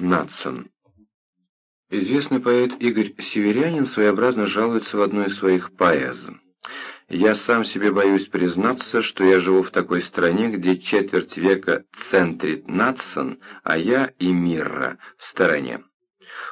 Натсон. Известный поэт Игорь Северянин своеобразно жалуется в одной из своих поэз. «Я сам себе боюсь признаться, что я живу в такой стране, где четверть века центрит Натсон, а я и Мирра в стороне».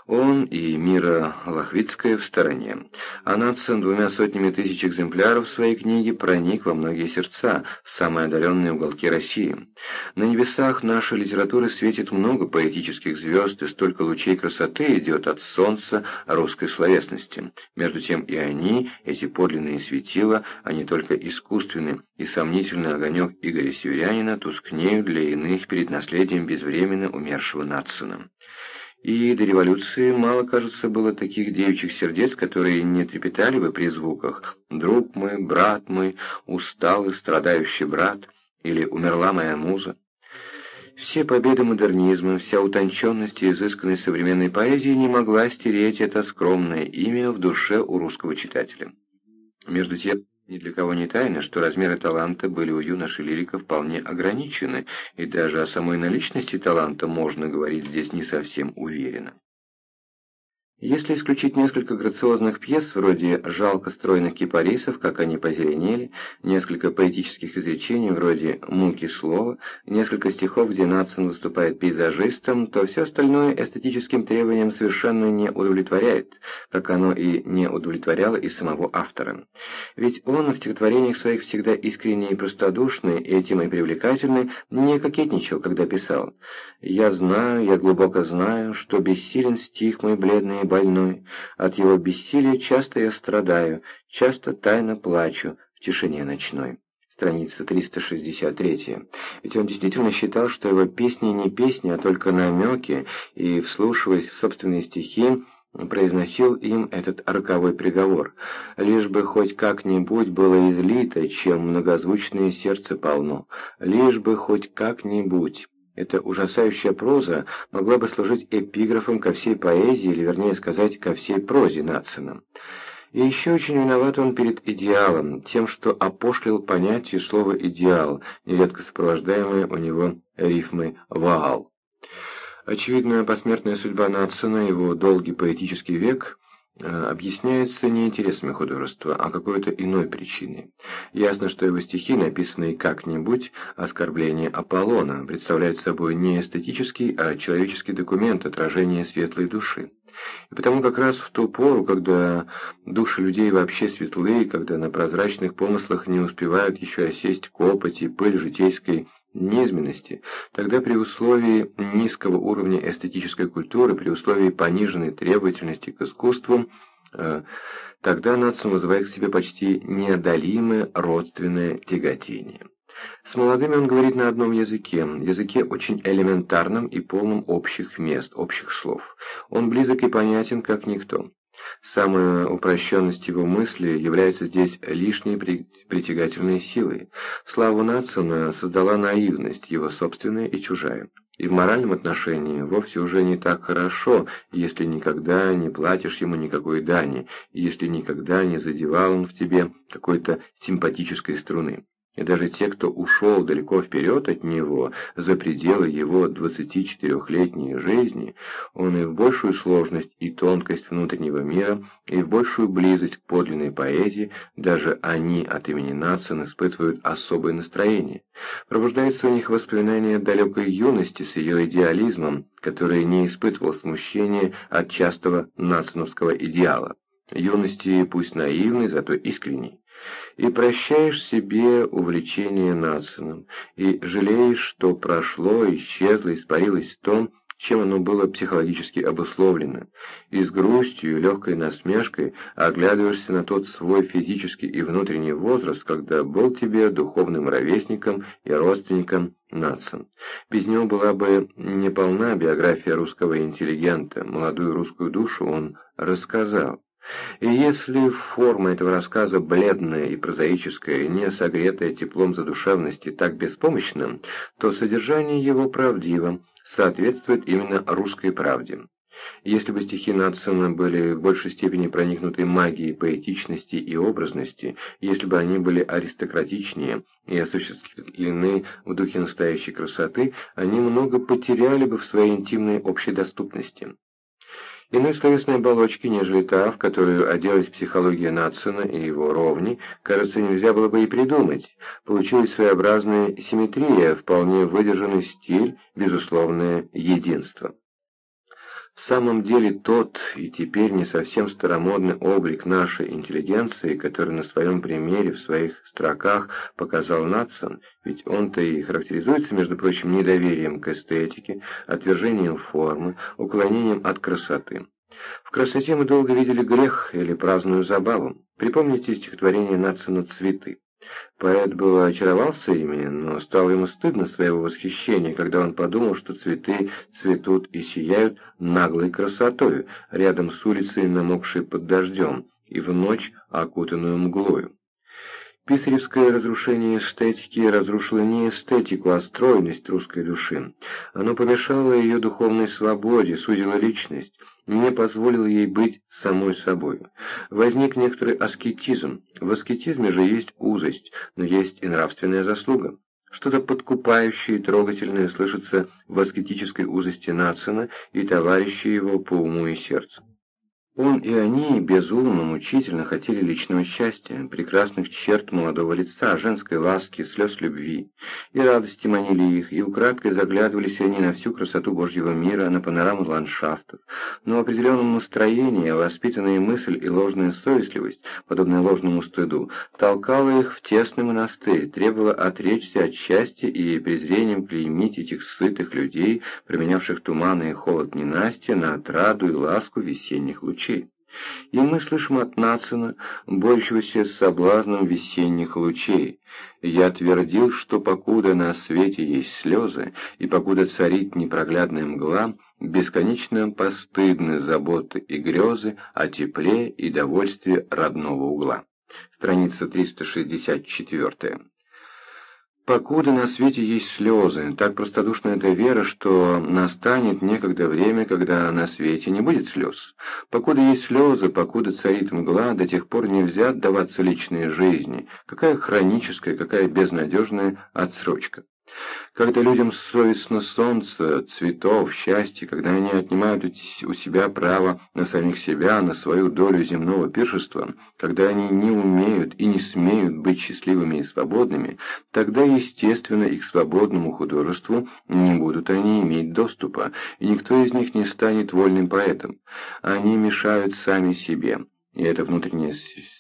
Он и Мира Лохвицкая в стороне. А Натсон двумя сотнями тысяч экземпляров своей книги проник во многие сердца, в самые отдаленные уголки России. На небесах нашей литературы светит много поэтических звезд, и столько лучей красоты идет от солнца русской словесности. Между тем и они, эти подлинные светила, а не только искусственный и сомнительный огонек Игоря Северянина, тускнеют для иных перед наследием безвременно умершего Натсона. И до революции мало, кажется, было таких девичьих сердец, которые не трепетали бы при звуках «Друг мой, брат мой, усталый, страдающий брат» или «Умерла моя муза». Все победы модернизма, вся утонченность и изысканность современной поэзии не могла стереть это скромное имя в душе у русского читателя. Между тем, ни для кого не тайно, что размеры таланта были у юноши лирика вполне ограничены, и даже о самой наличности таланта можно говорить здесь не совсем уверенно. Если исключить несколько грациозных пьес, вроде «Жалко стройных кипарисов, как они позеленели», несколько поэтических изречений, вроде «Муки слова», несколько стихов, где Натсон выступает пейзажистом, то все остальное эстетическим требованиям совершенно не удовлетворяет, как оно и не удовлетворяло и самого автора. Ведь он в стихотворениях своих всегда искренний и простодушный, этим и привлекательный, не кокетничал, когда писал «Я знаю, я глубоко знаю, что бессилен стих мой бледный больной. От его бессилия часто я страдаю, часто тайно плачу в тишине ночной. Страница 363. Ведь он действительно считал, что его песни не песни, а только намеки, и, вслушиваясь в собственные стихи, произносил им этот роковой приговор. Лишь бы хоть как-нибудь было излито, чем многозвучное сердце полно. Лишь бы хоть как-нибудь. Эта ужасающая проза могла бы служить эпиграфом ко всей поэзии, или вернее сказать, ко всей прозе Нацина. И еще очень виноват он перед идеалом, тем, что опошлил понятие слова «идеал», нередко сопровождаемое у него рифмой «ваал». Очевидная посмертная судьба Нацина, его долгий поэтический век – объясняется не интересами художества, а какой-то иной причиной. Ясно, что его стихи, написанные как-нибудь, оскорбление Аполлона, представляют собой не эстетический, а человеческий документ, отражение светлой души. И потому как раз в ту пору, когда души людей вообще светлые, когда на прозрачных помыслах не успевают еще осесть копоть и пыль житейской низменности, тогда при условии низкого уровня эстетической культуры, при условии пониженной требовательности к искусству, э, тогда нацию вызывает к себе почти неодолимое родственное тяготение. С молодыми он говорит на одном языке, языке очень элементарном и полном общих мест, общих слов. Он близок и понятен, как никто. Самая упрощенность его мысли является здесь лишней притягательной силой. Славу Нацина создала наивность, его собственная и чужая. И в моральном отношении вовсе уже не так хорошо, если никогда не платишь ему никакой дани, если никогда не задевал он в тебе какой-то симпатической струны и даже те, кто ушел далеко вперед от него, за пределы его 24-летней жизни, он и в большую сложность и тонкость внутреннего мира, и в большую близость к подлинной поэзии, даже они от имени Нацин испытывают особое настроение. Пробуждается у них воспоминание далекой юности с ее идеализмом, который не испытывал смущения от частого нациновского идеала. Юности пусть наивной, зато искренней и прощаешь себе увлечение Нацином, и жалеешь, что прошло, исчезло, испарилось то, чем оно было психологически обусловлено, и с грустью и легкой насмешкой оглядываешься на тот свой физический и внутренний возраст, когда был тебе духовным ровесником и родственником нацин. Без него была бы неполна биография русского интеллигента, молодую русскую душу он рассказал. И если форма этого рассказа бледная и прозаическая, не согретая теплом задушевности, так беспомощна, то содержание его правдиво, соответствует именно русской правде. Если бы стихи Надсона были в большей степени проникнуты магией поэтичности и образности, если бы они были аристократичнее и осуществлены в духе настоящей красоты, они много потеряли бы в своей интимной общедоступности. Иной словесной оболочки, нежели та, в которую оделась психология Натсона и его ровни, кажется, нельзя было бы и придумать. Получилась своеобразная симметрия, вполне выдержанный стиль, безусловное единство. В самом деле тот и теперь не совсем старомодный облик нашей интеллигенции, который на своем примере в своих строках показал Натсон, ведь он-то и характеризуется, между прочим, недоверием к эстетике, отвержением формы, уклонением от красоты. В красоте мы долго видели грех или праздную забаву. Припомните стихотворение Натсона «Цветы». Поэт было очаровался ими, но стало ему стыдно своего восхищения, когда он подумал, что цветы цветут и сияют наглой красотою, рядом с улицей, намокшей под дождем, и в ночь, окутанную мглою. Писаревское разрушение эстетики разрушило не эстетику, а стройность русской души. Оно помешало ее духовной свободе, сузило личность, не позволил ей быть самой собой. Возник некоторый аскетизм. В аскетизме же есть узость, но есть и нравственная заслуга. Что-то подкупающее и трогательное слышится в аскетической узости Нацина и товарища его по уму и сердцу. Он и они безумно, мучительно хотели личного счастья, прекрасных черт молодого лица, женской ласки, слез любви. И радости манили их, и украдкой заглядывались они на всю красоту Божьего мира, на панораму ландшафтов. Но в определенном настроении, воспитанная мысль и ложная совестливость, подобная ложному стыду, толкала их в тесный монастырь, требовала отречься от счастья и презрением клеймить этих сытых людей, променявших туманы и холод ненастья на отраду и ласку весенних лучей. И мы слышим от Нацина, борющегося с соблазном весенних лучей. «Я твердил, что покуда на свете есть слезы, и покуда царит непроглядная мгла, бесконечно постыдны заботы и грезы о тепле и довольстве родного угла». Страница 364. Покуда на свете есть слезы, так простодушна эта вера, что настанет некогда время, когда на свете не будет слез. Покуда есть слезы, покуда царит мгла, до тех пор нельзя отдаваться личной жизни. Какая хроническая, какая безнадежная отсрочка. Когда людям совестно солнца, цветов, счастья, когда они отнимают у себя право на самих себя, на свою долю земного пиршества, когда они не умеют и не смеют быть счастливыми и свободными, тогда, естественно, и к свободному художеству не будут они иметь доступа, и никто из них не станет вольным поэтом. Они мешают сами себе. И эта внутренняя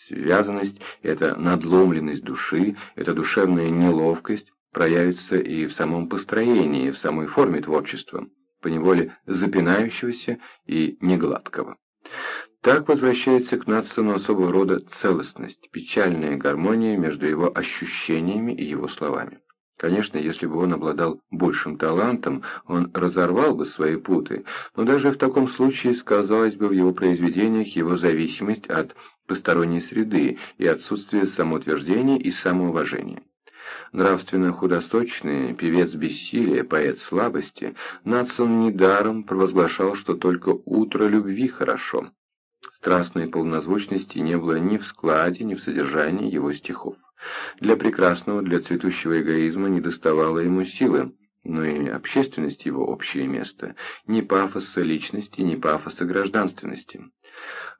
связанность, эта надломленность души, эта душевная неловкость, проявится и в самом построении, в самой форме творчества, поневоле запинающегося и негладкого. Так возвращается к Натсону особого рода целостность, печальная гармония между его ощущениями и его словами. Конечно, если бы он обладал большим талантом, он разорвал бы свои путы, но даже в таком случае сказалась бы в его произведениях его зависимость от посторонней среды и отсутствие самоутверждения и самоуважения. Нравственно худосточный, певец бессилия, поэт слабости, Натсон недаром провозглашал, что только утро любви хорошо. Страстной полнозвучности не было ни в складе, ни в содержании его стихов. Для прекрасного, для цветущего эгоизма не доставало ему силы, но и общественность его общее место, ни пафоса личности, ни пафоса гражданственности.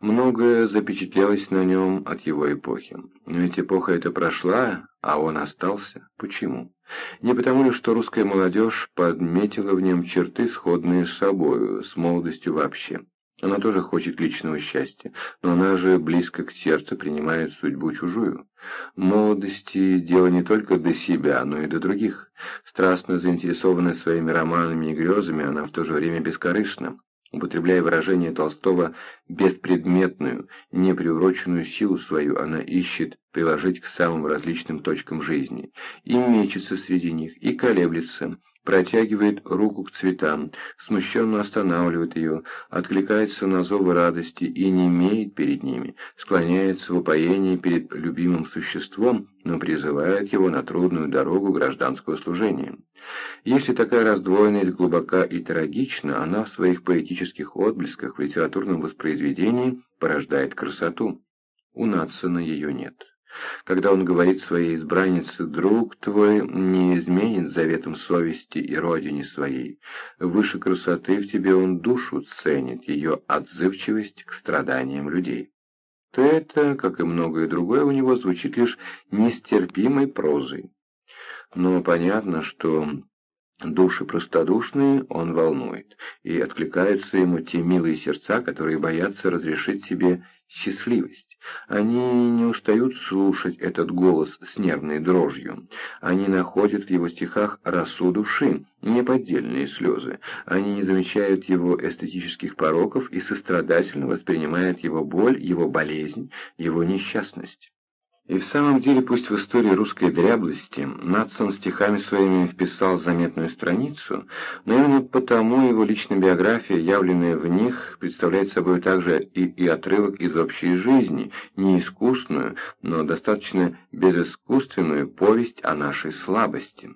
Многое запечатлелось на нем от его эпохи. Но ведь эпоха эта прошла, а он остался. Почему? Не потому ли, что русская молодежь подметила в нем черты, сходные с собою, с молодостью вообще. Она тоже хочет личного счастья, но она же близко к сердцу принимает судьбу чужую. Молодости дело не только до себя, но и до других. Страстно заинтересованная своими романами и грезами, она в то же время бескорыстна. Употребляя выражение Толстого «беспредметную, неприуроченную силу свою», она ищет приложить к самым различным точкам жизни, и мечется среди них, и колеблется, протягивает руку к цветам, смущенно останавливает ее, откликается на зовы радости и не имеет перед ними, склоняется в упоении перед любимым существом, но призывает его на трудную дорогу гражданского служения. Если такая раздвоенность глубока и трагична, она в своих поэтических отблесках в литературном воспроизведении порождает красоту. У Натсона ее нет. Когда он говорит своей избраннице «друг твой не изменит заветом совести и родине своей, выше красоты в тебе он душу ценит, ее отзывчивость к страданиям людей», то это, как и многое другое, у него звучит лишь нестерпимой прозой. Но понятно, что Души простодушные он волнует, и откликаются ему те милые сердца, которые боятся разрешить себе счастливость. Они не устают слушать этот голос с нервной дрожью. Они находят в его стихах росу души, неподдельные слезы. Они не замечают его эстетических пороков и сострадательно воспринимают его боль, его болезнь, его несчастность. И в самом деле, пусть в истории русской дряблости Натсон стихами своими вписал заметную страницу, но именно потому его личная биография, явленная в них, представляет собой также и, и отрывок из общей жизни, не искусную, но достаточно безыскусственную повесть о нашей слабости.